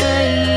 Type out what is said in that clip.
गई